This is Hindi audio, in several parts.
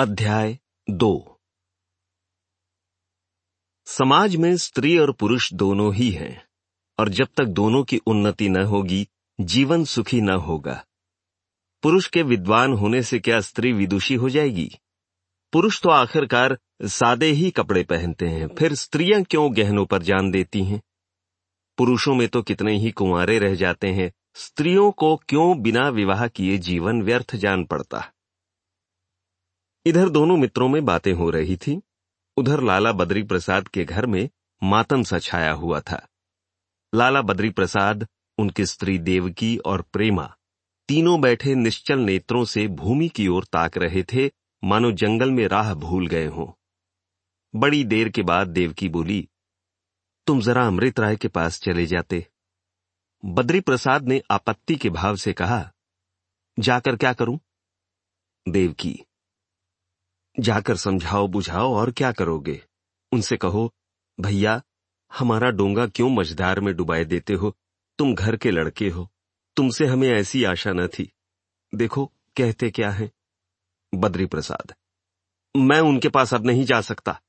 अध्याय दो। समाज में स्त्री और पुरुष दोनों ही हैं, और जब तक दोनों की उन्नति न होगी, जीवन सुखी न होगा। पुरुष के विद्वान होने से क्या स्त्री विदुषी हो जाएगी? पुरुष तो आखिरकार सादे ही कपड़े पहनते हैं, फिर स्त्रियाँ क्यों गहनों पर जान देती हैं? पुरुषों में तो कितने ही कुंवारे रह जाते हैं, स्त्रियों को क्यों बिना विवाह किए जीवन व्यर्थ जान पड़ता? इधर दोनों मित्रों में बातें हो रही थी। उधर लाला बद्री प्रसाद के घर में मातम सा छाया हुआ था। लाला बद्री प्रसाद उनकी स्त्री देवकी और प्रेमा तीनों बैठे निश्चल नेत्रों से भूमि की ओर ताक रहे थे, मानो जंगल में राह भूल गए हों। बड़ी देर के बाद देवकी बोली, तुम जरा अमृत राय के पास चले जाते। बद्री प्रसाद ने आपत्ति के भाव से कहा, जाकर क्या करूँ? देवकी जाकर समझाओ, बुझाओ और क्या करोगे? उनसे कहो, भैया, हमारा डोंगा क्यों मझदार में डुबाए देते हो? तुम घर के लड़के हो। तुमसे हमें ऐसी आशा न थी। देखो, कहते क्या है? बद्री प्रसाद मैं उनके पास अब नहीं जा सकता।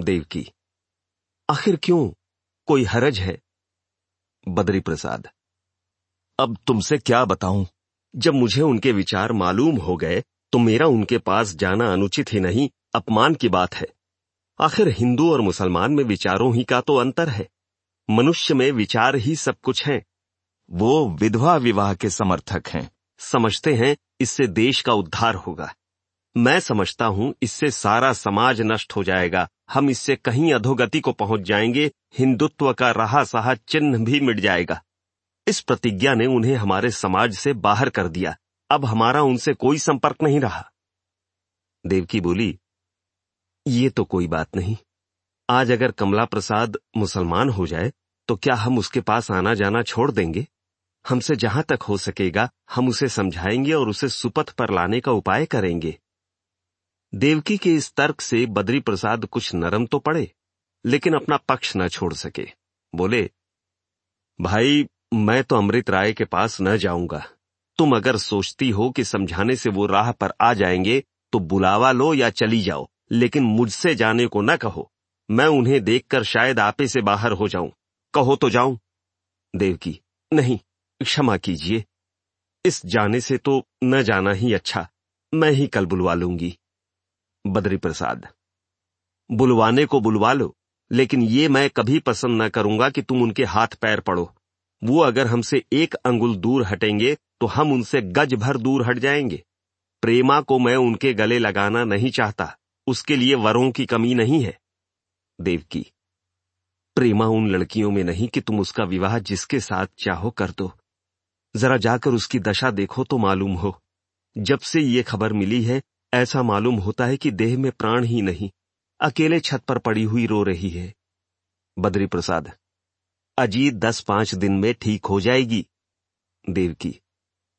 देवकी, आखिर क्यों? कोई हरज है? बद्री प्रसाद अब तुमसे क्या बताऊँ? जब मुझे उनके विचार मालूम हो गए तो मेरा उनके पास जाना अनुचित ही नहीं, अपमान की बात है। आखिर हिंदू और मुसलमान में विचारों ही का तो अंतर है। मनुष्य में विचार ही सब कुछ है। वो विधवा विवाह के समर्थक हैं। समझते हैं, इससे देश का उद्धार होगा। मैं समझता हूँ, इससे सारा समाज नष्ट हो जाएगा। हम इससे कहीं अधोगति को पहुँच जाएँगे, हिंदुत्व का रहा सहा चिन्ह भी मिट जाएगा। इस प्रतिज्ञा ने उन्हें हमारे समाज से बाहर कर दिया। अब हमारा उनसे कोई संपर्क नहीं रहा। देवकी बोली, ये तो कोई बात नहीं। आज अगर कमला प्रसाद मुसलमान हो जाए तो क्या हम उसके पास आना जाना छोड़ देंगे? हमसे जहाँ तक हो सकेगा, हम उसे समझाएँगे और उसे सुपथ पर लाने का उपाय करेंगे। देवकी के इस तर्क से बद्री प्रसाद कुछ नरम तो पड़े, लेकिन अपना पक्ष न छोड़ सके। बोले, भाई, मैं तो अमृत राय के पास न जाऊँगा। तुम अगर सोचती हो कि समझाने से वो राह पर आ जाएँगे तो बुलावा लो या चली जाओ, लेकिन मुझसे जाने को न कहो। मैं उन्हें देखकर शायद आपे से बाहर हो जाऊँ। कहो तो जाऊँ। देवकी, नहीं, क्षमा कीजिए। इस जाने से तो न जाना ही अच्छा। मैं ही कल बुलवा लूँगी। बद्री प्रसाद बुलवाने को बुलवा लो, लेकिन ये मैं कभी पसंद न करूँगा कि तुम उनके हाथ पैर पड़ो। वो अगर हमसे एक अंगुल दूर हटेंगे तो हम उनसे गज भर दूर हट जाएँगे। प्रेमा को मैं उनके गले लगाना नहीं चाहता। उसके लिए वरों की कमी नहीं है। देवकी, प्रेमा उन लड़कियों में नहीं कि तुम उसका विवाह जिसके साथ चाहो कर दो। जरा जाकर उसकी दशा देखो तो मालूम हो। जब से ये खबर मिली है, ऐसा मालूम होता है कि देह में प्राण ही नहीं। अकेले छत पर पड़ी हुई रो रही है। बद्री प्रसाद अजीत दस पाँच दिन में ठीक हो जाएगी। देवकी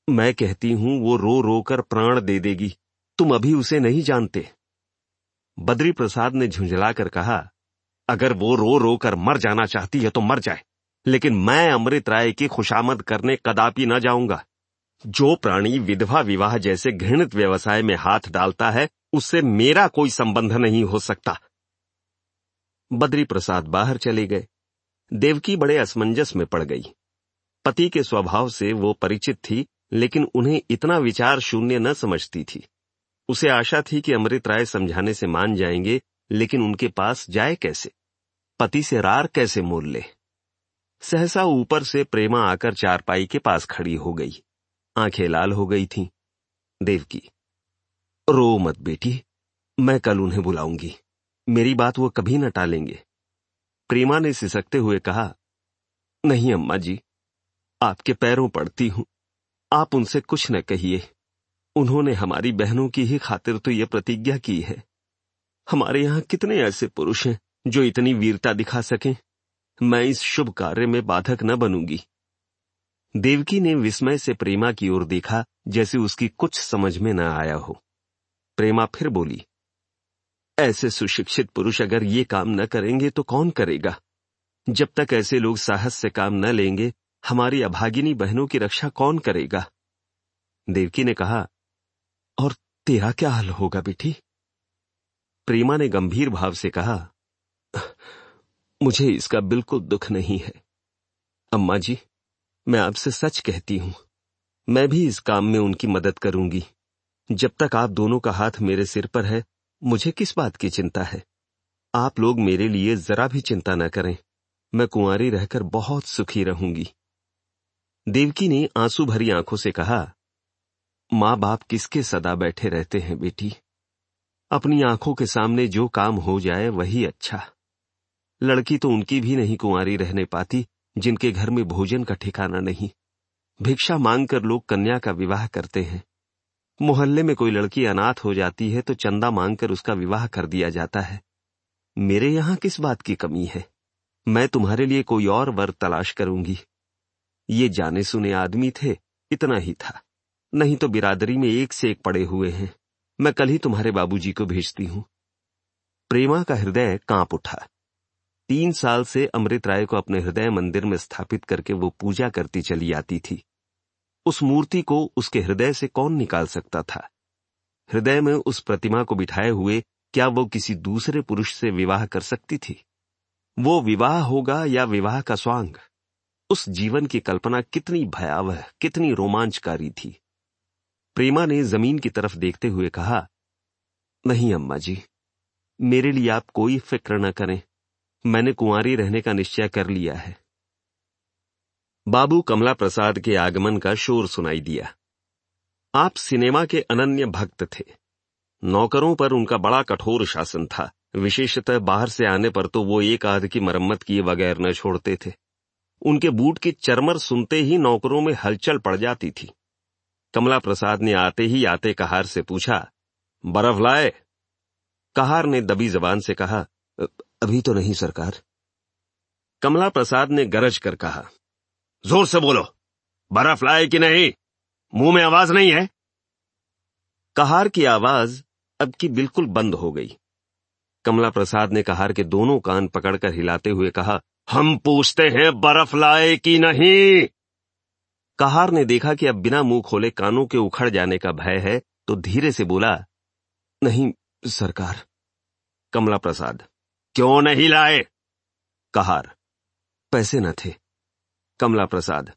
मैं कहती हूँ, वो रो रो कर प्राण दे देगी। तुम अभी उसे नहीं जानते। बद्री प्रसाद ने झुंझलाकर कहा, अगर वो रो रो कर मर जाना चाहती है तो मर जाए, लेकिन मैं अमृत राय की खुशामद करने कदापि न जाऊँगा। जो प्राणी विधवा विवाह जैसे घृणित व्यवसाय में हाथ डालता है, उससे मेरा कोई संबंध नहीं हो सकता। बद्री प्रसाद बाहर चले गए। देवकी बड़े असमंजस में पड़ गई। पति के स्वभाव से वो परिचित थी लेकिन उन्हें इतना विचार शून्य न समझती थी। उसे आशा थी कि अमृत राय समझाने से मान जाएँगे, लेकिन उनके पास जाए कैसे? पति से रार कैसे मोल ले? सहसा ऊपर से प्रेमा आकर चारपाई के पास खड़ी हो गई। आँखें लाल हो गई थीं। देवकी, रो मत बेटी, मैं कल उन्हें बुलाऊँगी। मेरी बात वो कभी न टालेंगे। प्रेमा ने सिसकते हुए कहा, नहीं, अम्मा जी, आपके पैरों पड़ती हूँ। आप उनसे कुछ न कहिए। उन्होंने हमारी बहनों की ही खातिर तो यह प्रतिज्ञा की है। हमारे यहाँ कितने ऐसे पुरुष हैं जो इतनी वीरता दिखा सकें? मैं इस शुभ कार्य में बाधक न बनूँगी। देवकी ने विस्मय से प्रेमा की ओर देखा, जैसे उसकी कुछ समझ में न आया हो। प्रेमा फिर बोली, ऐसे सुशिक्षित पुरुष अगर ये काम न करेंगे तो कौन करेगा? जब तक ऐसे लोग साहस से काम न लेंगे हमारी अभागिनी बहनों की रक्षा कौन करेगा? देवकी ने कहा, और तेरा क्या हाल होगा, बेटी? प्रेमा ने गंभीर भाव से कहा, मुझे इसका बिल्कुल दुख नहीं है। अम्मा जी मैं आपसे सच कहती हूँ। मैं भी इस काम में उनकी मदद करूँगी। जब तक आप दोनों का हाथ मेरे सिर पर है, मुझे किस बात की चिंता है? आप लोग मेरे लिए जरा भी चिंता न करें। मैं कुंवारी रहकर बहुत सुखी रहूँगी। देवकी ने आँसू भरी आँखों से कहा माँ बाप किसके सदा बैठे रहते हैं बेटी? अपनी आँखों के सामने जो काम हो जाए वही अच्छा। लड़की तो उनकी भी नहीं कुंवारी रहने पाती, जिनके घर में भोजन का ठिकाना नहीं। भिक्षा मांगकर लोग कन्या का विवाह करते हैं। मोहल्ले में कोई लड़की अनाथ हो जाती है तो चंदा मांगकर उसका विवाह कर दिया जाता है। मेरे यहाँ किस बात की कमी है? मैं तुम्हारे लिए कोई और वर तलाश करूँगी। ये जाने सुने आदमी थे, इतना ही था। नहीं तो बिरादरी में एक से एक पड़े हुए हैं। मैं कल ही तुम्हारे बाबूजी को भेजती हूँ। प्रेमा का हृदय काँप उठा। तीन साल से अमृत राय को अपने हृदय मंदिर में स्थापित करके वो पूजा करती चली आती थी। उस मूर्ति को उसके हृदय से कौन निकाल सकता था? हृदय में उस प्रतिमा को बिठाए हुए क्या वो किसी दूसरे पुरुष से विवाह कर सकती थी? वो विवाह होगा या विवाह का स्वांग? उस जीवन की कल्पना कितनी भयावह, कितनी रोमांचकारी थी। प्रेमा ने ज़मीन की तरफ़ देखते हुए कहा, नहीं, अम्मा जी, मेरे लिए आप कोई फ़िक्र न करें। मैंने कुंवारी रहने का निश्चय कर लिया है। बाबू कमला प्रसाद के आगमन का शोर सुनाई दिया। आप सिनेमा के अनन्य भक्त थे। नौकरों पर उनका बड़ा कठोर शासन था। विशेषतः बाहर से आने पर तो वो एक आध की मरम्मत किए बगैर न छोड़ते थे। उनके बूट की चरमर सुनते ही नौकरों में हलचल पड़ जाती थी। कमला प्रसाद ने आते ही आते कहार से पूछा, बर्फ़ लाए? कहार ने दबी जबान से कहा अभी तो नहीं सरकार। कमला प्रसाद ने गरज कर कहा, ज़ोर से बोलो, बर्फ़ लाए कि नहीं? मुँह में आवाज़ नहीं है? कहार की आवाज़ अब की बिल्कुल बंद हो गई। कमला प्रसाद ने कहार के दोनों कान पकड़कर हिलाते हुए कहा हम पूछते हैं, बर्फ़ लाए कि नहीं? कहार ने देखा कि अब बिना मुँह खोले कानों के उखड़ जाने का भय है तो धीरे से बोला, नहीं, सरकार। कमला प्रसाद, क्यों नहीं लाए? कहार, पैसे न थे। कमला प्रसाद,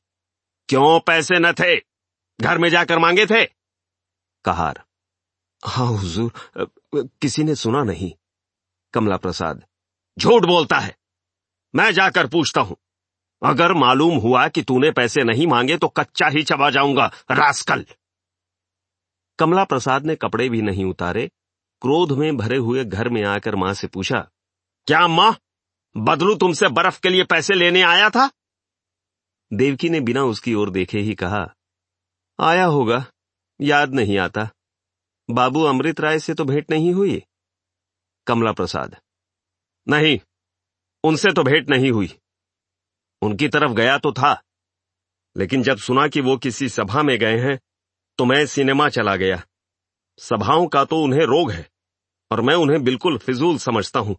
क्यों पैसे न थे? घर में जाकर मांगे थे? कहार हाँ हुजूर किसी ने सुना नहीं। कमला प्रसाद, झूठ बोलता है। मैं जाकर पूछता हूँ। अगर मालूम हुआ कि तूने पैसे नहीं मांगे तो कच्चा ही चबा जाऊँगा, रास्कल। कमला प्रसाद ने कपड़े भी नहीं उतारे। क्रोध में भरे हुए घर में आकर माँ से पूछा, क्या माँ, बदलू तुमसे बर्फ़ के लिए पैसे लेने आया था? देवकी ने बिना उसकी ओर देखे ही कहा, आया होगा, याद नहीं आता। बाबू अमृत राय से तो भेंट नहीं हुई? कमला प्रसाद, नहीं उनसे तो भेंट नहीं हुई। उनकी तरफ़ गया तो था, लेकिन जब सुना कि वो किसी सभा में गए हैं तो मैं सिनेमा चला गया। सभाओं का तो उन्हें रोग है, और मैं उन्हें बिल्कुल फिजूल समझता हूँ।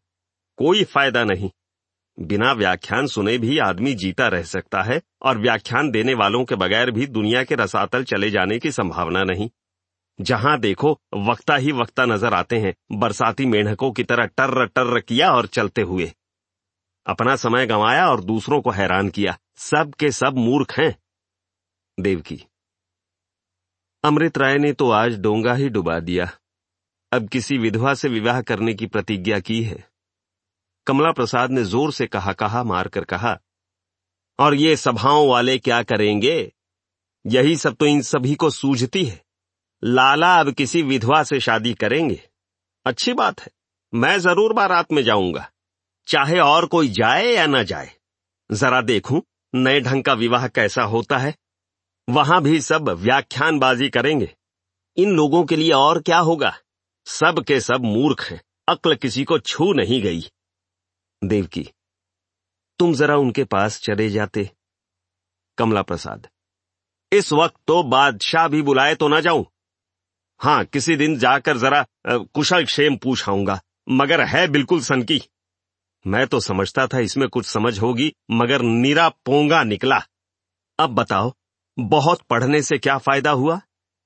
कोई फ़ायदा नहीं। बिना व्याख्यान सुने भी आदमी जीता रह सकता है, और व्याख्यान देने वालों के बगैर भी दुनिया के रसातल चले जाने की संभावना नहीं। जहाँ देखो, वक्ता ही वक्ता नज़र आते हैं, बरसाती मेढकों की तरह टर्र टर्र किया और चलते हुए। अपना समय गंवाया और दूसरों को हैरान किया। सब के सब मूर्ख हैं। देवकी। अमृत राय ने तो आज डोंगा ही डुबा दिया। अब किसी विधवा से विवाह करने की प्रतिज्ञा की है। कमला प्रसाद ने ज़ोर से कहा कहा, मारकर कहा, और ये सभाओं वाले क्या करेंगे? यही सब तो इन सभी को सूझती है। लाला अब किसी विधवा से शादी करेंगे। अच्छी बात है। मैं ज़रूर बारात में जाऊँगा। चाहे और कोई जाए या ना जाए, जरा देखूँ नए ढंग का विवाह कैसा होता है। वहाँ भी सब व्याख्यानबाजी करेंगे। इन लोगों के लिए और क्या होगा? सब के सब मूर्ख हैं, अक्ल किसी को छू नहीं गई। देवकी, तुम जरा उनके पास चले जाते कमला प्रसाद इस वक्त तो बादशाह भी बुलाए तो ना जाऊँ। हाँ, किसी दिन जाकर जरा कुशल क्षेम पूछ आऊँगा, मगर है बिल्कुल सनकी। मैं तो समझता था इसमें कुछ समझ होगी, मगर निरा पोंगा निकला। अब बताओ, बहुत पढ़ने से क्या फ़ायदा हुआ?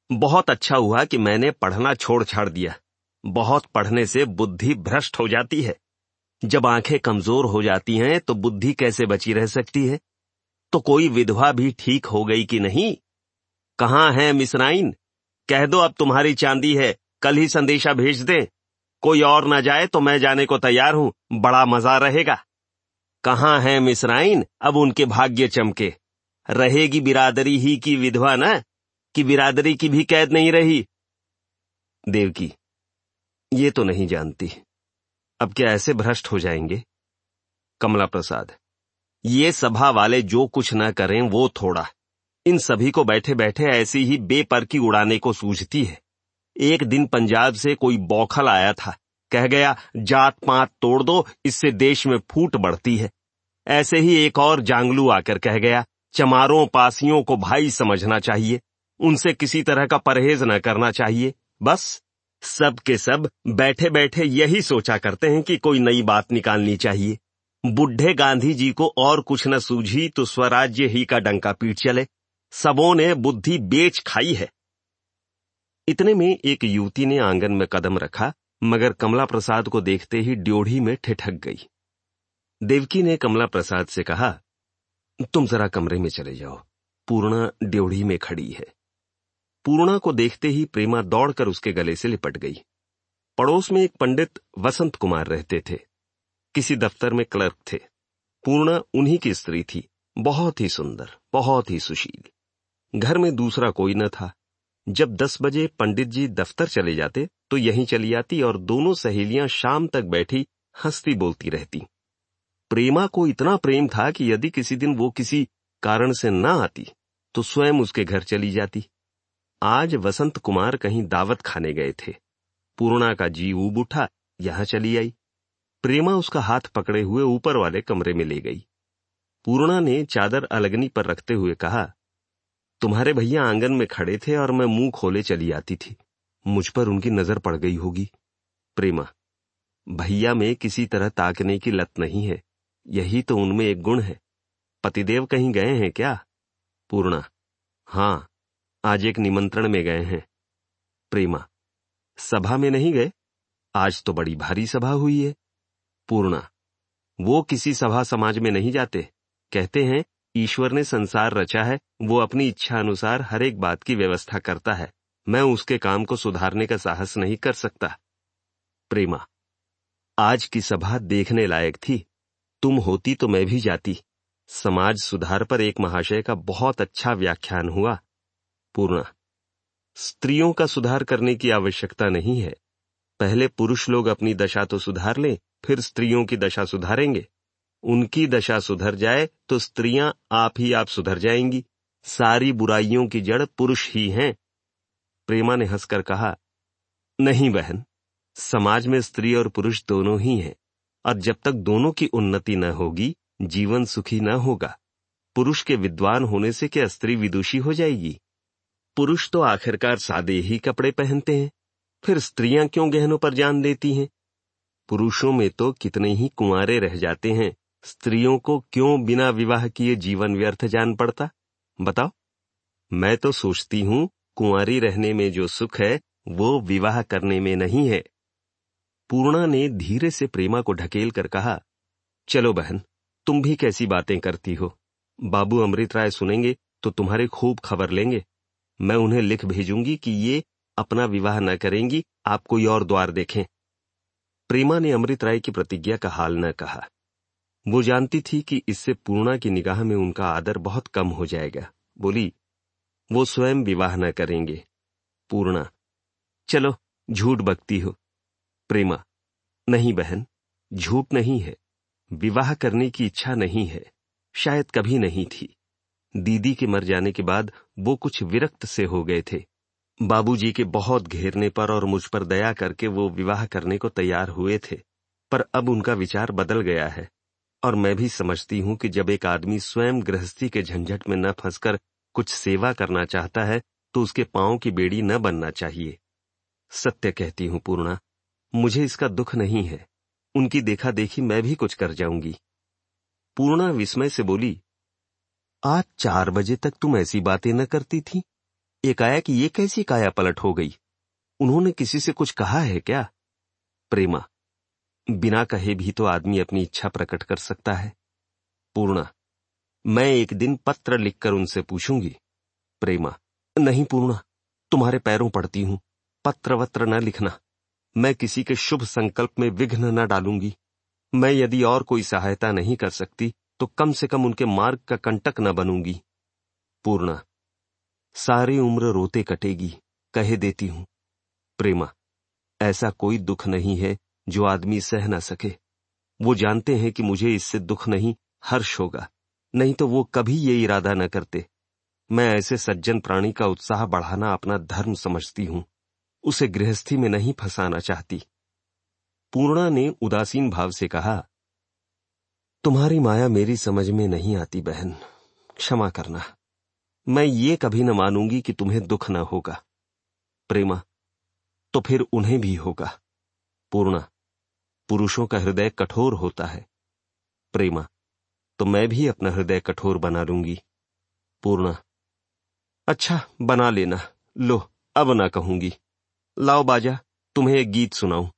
बहुत अच्छा हुआ कि मैंने पढ़ना छोड़ छाड़ दिया। बहुत पढ़ने से बुद्धि भ्रष्ट हो जाती है। जब आँखें कमज़ोर हो जाती हैं तो बुद्धि कैसे बची रह सकती है? तो कोई विधवा भी ठीक हो गई कि नहीं? कहाँ है मिसराइन? कह दो अब तुम्हारी चांदी है, कल ही संदेशा भेज दें। कोई और न जाए तो मैं जाने को तैयार हूँ। बड़ा मज़ा रहेगा। कहाँ है मिसराइन अब उनके भाग्य चमके। रहेगी बिरादरी ही की विधवा न? कि बिरादरी की भी कैद नहीं रही? देवकी, ये तो नहीं जानती। अब क्या ऐसे भ्रष्ट हो जाएँगे? कमला प्रसाद, ये सभा वाले जो कुछ न करें वो थोड़ा। इन सभी को बैठे बैठे ऐसी ही बेपर की उड़ाने को सूझती है। एक दिन पंजाब से कोई बौखल आया था। कह गया, जात पात तोड़ दो, इससे देश में फूट बढ़ती है। ऐसे ही एक और जांगलू आकर कह गया, चमारों पासियों को भाई समझना चाहिए, उनसे किसी तरह का परहेज न करना चाहिए, बस। सब के सब बैठे बैठे यही सोचा करते हैं कि कोई नई बात निकालनी चाहिए। बुढ़े गांधी जी को और कुछ न सूझी तो स्वराज्य ही का डंका पीट चले। सबों ने बुद्धि बेच खाई है। इतने में एक युवती ने आँगन में कदम रखा, मगर कमला प्रसाद को देखते ही ड्योढ़ी में ठिठक गई। देवकी ने कमला प्रसाद से कहा, तुम जरा कमरे में चले जाओ, पूर्णा ड्योढ़ी में खड़ी है। पूर्णा को देखते ही प्रेमा दौड़कर उसके गले से लिपट गई। पड़ोस में एक पंडित वसंत कुमार रहते थे। किसी दफ्तर में क्लर्क थे। पूर्णा उन्हीं की स्त्री थी। बहुत ही सुंदर, बहुत ही सुशील। घर में दूसरा कोई न था। जब दस बजे पंडित जी दफ्तर चले जाते तो यहीं चली आती और दोनों सहेलियाँ शाम तक बैठी हंसती बोलती रहती। प्रेमा को इतना प्रेम था कि यदि किसी दिन वो किसी कारण से न आती तो स्वयं उसके घर चली जाती। आज वसंत कुमार कहीं दावत खाने गए थे। पूर्णा का जी ऊब उठा, यहाँ चली आई। प्रेमा उसका हाथ पकड़े हुए ऊपर वाले कमरे में ले गई। पूर्णा ने चादर अलगनी पर रखते हुए कहा तुम्हारे भैया आँगन में खड़े थे और मैं मुँह खोले चली आती थी। मुझ पर उनकी नज़र पड़ गई होगी। प्रेमा, भैया में किसी तरह ताकने की लत नहीं है। यही तो उनमें एक गुण है। पतिदेव कहीं गए हैं क्या? पूर्णा, हाँ, आज एक निमंत्रण में गए हैं। प्रेमा, सभा में नहीं गए? आज तो बड़ी भारी सभा हुई है। पूर्णा, वो किसी सभा समाज में नहीं जाते। कहते हैं ईश्वर ने संसार रचा है, वो अपनी इच्छा अनुसार हर एक बात की व्यवस्था करता है। मैं उसके काम को सुधारने का साहस नहीं कर सकता। प्रेमा, आज की सभा देखने लायक थी। तुम होती तो मैं भी जाती। समाज सुधार पर एक महाशय का बहुत अच्छा व्याख्यान हुआ। पूर्णा, स्त्रियों का सुधार करने की आवश्यकता नहीं है। पहले पुरुष लोग अपनी दशा तो सुधार लें, फिर स्त्रियों की दशा सुधारेंगे। उनकी दशा सुधर जाए तो स्त्रियाँ आप ही आप सुधर जाएँगी। सारी बुराइयों की जड़ पुरुष ही हैं। प्रेमा ने हंसकर कहा, नहीं बहन, समाज में स्त्री और पुरुष दोनों ही हैं, और जब तक दोनों की उन्नति न होगी, जीवन सुखी न होगा। पुरुष के विद्वान होने से क्या स्त्री विदुषी हो जाएगी? पुरुष तो आखिरकार सादे ही कपड़े पहनते हैं, फिर स्त्रियाँ क्यों गहनों पर जान देती हैं? पुरुषों में तो कितने ही कुंवारे रह जाते हैं स्त्रियों को क्यों बिना विवाह किए जीवन व्यर्थ जान पड़ता? बताओ। मैं तो सोचती हूँ, कुंवारी रहने में जो सुख है, वो विवाह करने में नहीं है। पूर्णा ने धीरे से प्रेमा को ढकेल कर कहा, चलो बहन, तुम भी कैसी बातें करती हो। बाबू अमृत राय सुनेंगे तो तुम्हारे खूब खबर लेंगे। मैं उन्हें लिख भेजूँगी कि ये अपना विवाह न करेंगी, आप कोई और द्वार देखें। प्रेमा ने अमृत राय की प्रतिज्ञा का हाल न कहा। वो जानती थी कि इससे पूर्णा की निगाह में उनका आदर बहुत कम हो जाएगा। बोली, वो स्वयं विवाह न करेंगे। पूर्णा, चलो, झूठ बकती हो। प्रेमा, नहीं बहन, झूठ नहीं है। विवाह करने की इच्छा नहीं है। शायद कभी नहीं थी। दीदी के मर जाने के बाद वो कुछ विरक्त से हो गए थे। बाबूजी के बहुत घेरने पर और मुझ पर दया करके वो विवाह करने को तैयार हुए थे। पर अब उनका विचार बदल गया है। और मैं भी समझती हूँ कि जब एक आदमी स्वयं गृहस्थी के झंझट में न फंसकर कुछ सेवा करना चाहता है तो उसके पाँव की बेड़ी न बनना चाहिए। सत्य कहती हूँ पूर्णा, मुझे इसका दुख नहीं है। उनकी देखा देखी मैं भी कुछ कर जाऊँगी। पूर्णा विस्मय से बोली, आज चार बजे तक तुम ऐसी बातें न करती थी? एक आया कि ये कैसी काया पलट हो गई? उन्होंने किसी से कुछ कहा है क्या? प्रेमा बिना कहे भी तो आदमी अपनी इच्छा प्रकट कर सकता है। पूर्णा, मैं एक दिन पत्र लिखकर उनसे पूछूँगी। प्रेमा, नहीं पूर्णा, तुम्हारे पैरों पड़ती हूँ। पत्र वत्र न लिखना। मैं किसी के शुभ संकल्प में विघ्न न डालूँगी। मैं यदि और कोई सहायता नहीं कर सकती तो कम से कम उनके मार्ग का कंटक न बनूँगी। पूर्णा, सारी उम्र रोते कटेगी, कहे देती हूँ। प्रेमा, ऐसा कोई दुख नहीं है जो आदमी सह न सके। वो जानते हैं कि मुझे इससे दुख नहीं, हर्ष होगा। नहीं तो वो कभी ये इरादा न करते। मैं ऐसे सज्जन प्राणी का उत्साह बढ़ाना अपना धर्म समझती हूँ। उसे गृहस्थी में नहीं फंसाना चाहती। पूर्णा ने उदासीन भाव से कहा, तुम्हारी माया मेरी समझ में नहीं आती बहन। क्षमा करना। मैं ये कभी न मानूँगी कि तुम्हें दुख न होगा। प्रेमा तो फिर उन्हें भी होगा। पूर्णा पुरुषों का हृदय कठोर होता है। प्रेमा तो मैं भी अपना हृदय कठोर बना लूँगी। पूर्णा अच्छा बना लेना। लो, अब ना कहूँगी। लाओ बाजा, तुम्हें एक गीत सुनाऊं।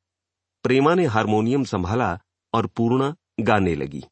प्रेमा ने हारमोनियम संभाला और पूर्णा गाने लगी।